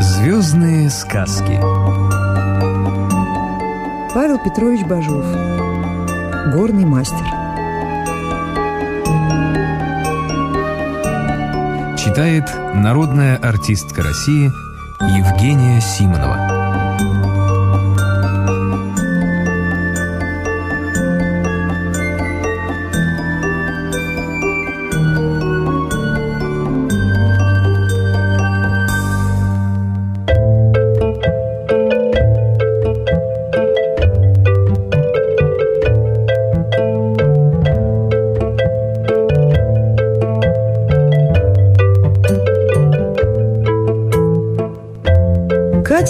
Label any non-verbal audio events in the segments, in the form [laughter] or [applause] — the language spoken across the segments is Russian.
Звездные сказки. Павел Петрович Бажов. Горный мастер. Читает народная артистка России Евгения Симонова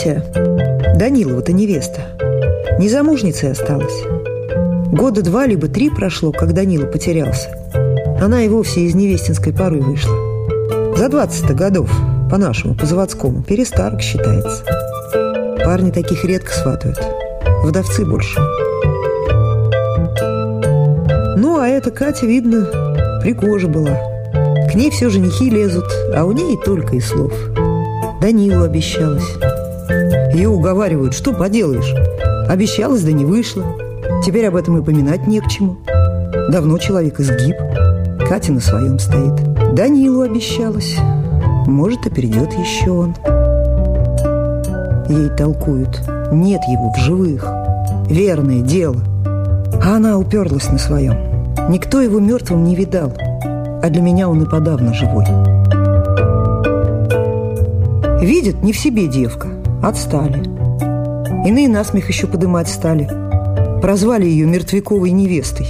Катя, Данилова-то невеста, незамужницей осталась. Года два либо три прошло, как Данила потерялся. Она и вовсе из невестинской поры вышла. За 20 годов, по-нашему, по-заводскому, перестарок считается. Парни таких редко сватают. Вдовцы больше. Ну, а эта Катя, видно, прикожа была. К ней все женихи лезут, а у ней только и слов. Данилу обещалась. Ее уговаривают, что поделаешь. Обещалась, да не вышло. Теперь об этом и поминать не к чему. Давно человек изгиб. Катя на своем стоит. Данилу обещалась. Может, и придет еще он. Ей толкуют. Нет его в живых. Верное дело. А она уперлась на своем. Никто его мертвым не видал. А для меня он и подавно живой. Видит, не в себе девка. Отстали. Иные насмех еще подымать стали. Прозвали ее Мертвяковой невестой.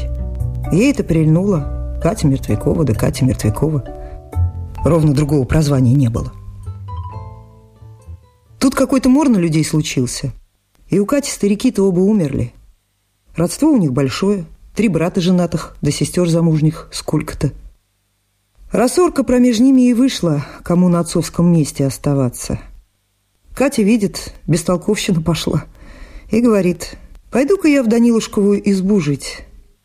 Ей это прильнуло. Катя Мертвякова, да Катя Мертвякова. Ровно другого прозвания не было. Тут какой-то мор на людей случился. И у Кати старики-то оба умерли. Родство у них большое. Три брата женатых, да сестер замужних сколько-то. Рассорка промеж ними и вышла, кому на отцовском месте оставаться – Катя видит, бестолковщина пошла. И говорит, пойду-ка я в Данилушковую избу жить.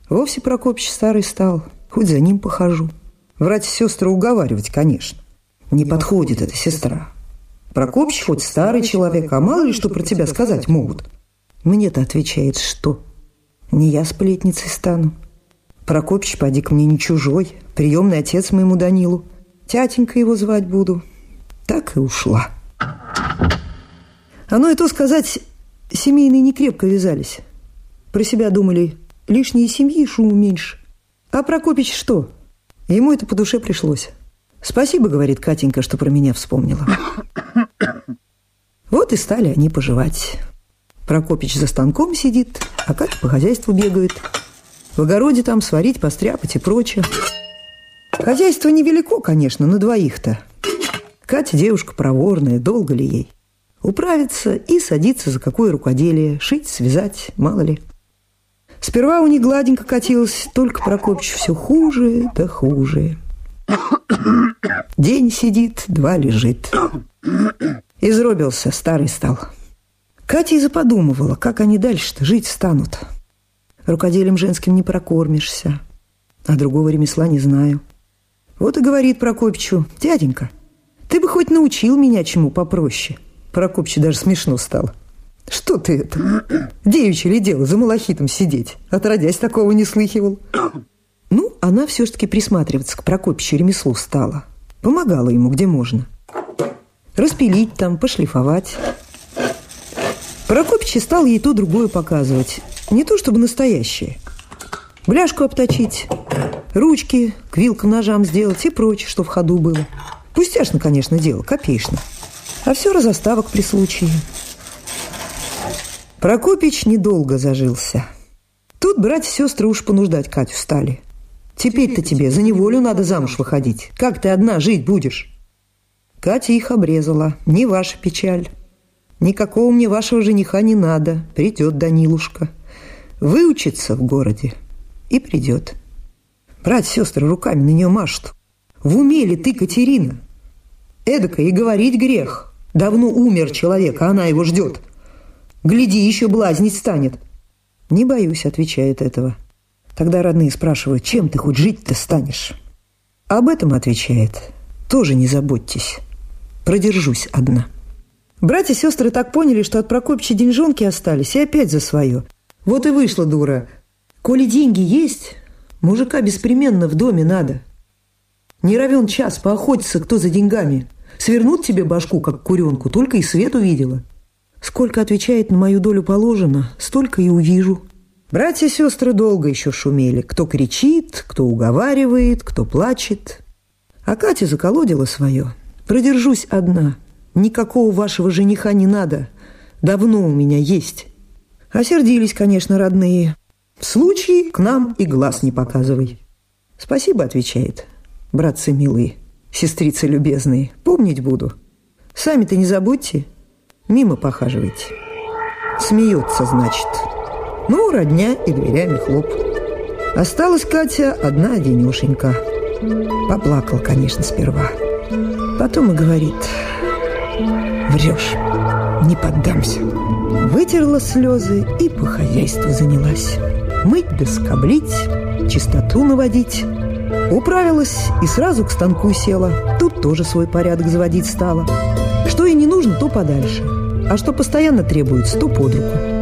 Вовсе Прокопич старый стал, хоть за ним похожу. Врать сестры уговаривать, конечно. Не подходит эта сестра. Прокопич хоть старый человек, а мало ли что про тебя сказать могут. Мне-то отвечает, что? Не я сплетницей стану. Прокопич, поди ко мне не чужой, приемный отец моему Данилу. Тятенька его звать буду. Так и ушла. Оно и то сказать, семейные не крепко вязались. Про себя думали, лишние семьи шуму меньше. А Прокопич что? Ему это по душе пришлось. Спасибо, говорит Катенька, что про меня вспомнила. [coughs] Вот и стали они поживать. Прокопич за станком сидит, а Катя по хозяйству бегает. В огороде там сварить, постряпать и прочее. Хозяйство невелико, конечно, на двоих-то. Катя девушка проворная, долго ли ей? Управиться и садиться за какое рукоделие, шить, связать, мало ли. Сперва у них гладенько катилось, только Прокопич все хуже да хуже. День сидит, два лежит. Изробился, старый стал. Катя и заподумывала, как они дальше-то жить станут. Рукоделием женским не прокормишься, а другого ремесла не знаю. Вот и говорит Прокопичу, дяденька, ты бы хоть научил меня чему попроще. Прокопче даже смешно стало. Что ты это? [clears throat] Девичье ли дело за малахитом сидеть? Отродясь, такого не слыхивал. [clears throat] Ну, она все-таки присматриваться к Прокопичу ремеслу стала. Помогала ему, где можно. Распилить там, пошлифовать. Прокопич стал ей то другое показывать. Не то чтобы настоящее. Бляшку обточить, ручки к вилкам, ножам сделать и прочее, что в ходу было. Пустяшно, конечно, дело, копеечно а все разоставок при случае. Прокопич недолго зажился. Тут брать сестры уж понуждать Катю стали. Теперь-то тебе за неволю надо замуж выходить. Как ты одна жить будешь? Катя их обрезала. Не ваша печаль. Никакого мне вашего жениха не надо. Придет Данилушка. Выучится в городе и придет. Брать сестры руками на нее машут. В уме ли ты, Катерина? Эдако и говорить грех. Давно умер человек, а она его ждет. Гляди, еще блазнить станет. Не боюсь, отвечает этого. Тогда родные спрашивают, чем ты хоть жить-то станешь? Об этом отвечает. Тоже не заботьтесь. Продержусь одна. Братья и сестры так поняли, что от Прокопича деньжонки остались, и опять за свое. Вот и вышла дура. Коли деньги есть, мужика беспременно в доме надо. Не равен час поохотиться, кто за деньгами. Свернут тебе башку, как куренку, только и свет увидела. Сколько отвечает на мою долю положено, столько и увижу. Братья и сестры долго еще шумели. Кто кричит, кто уговаривает, кто плачет. А Катя заколодила свое. Продержусь одна. Никакого вашего жениха не надо. Давно у меня есть. Осердились, конечно, родные. В случае к нам и глаз не показывай. Спасибо, отвечает. Братцы милые, сестрицы любезные, помнить буду. Сами-то не забудьте, мимо похаживайте. Смеется, значит. Ну, родня и дверями хлоп. Осталась Катя одна денешенька. Поплакал, конечно, сперва. Потом и говорит, врешь, не поддамся. Вытерла слезы и по хозяйству занялась. Мыть да скоблить, чистоту наводить. Управилась и сразу к станку села. Тут тоже свой порядок заводить стала. Что ей не нужно, то подальше. А что постоянно требуется, то под руку.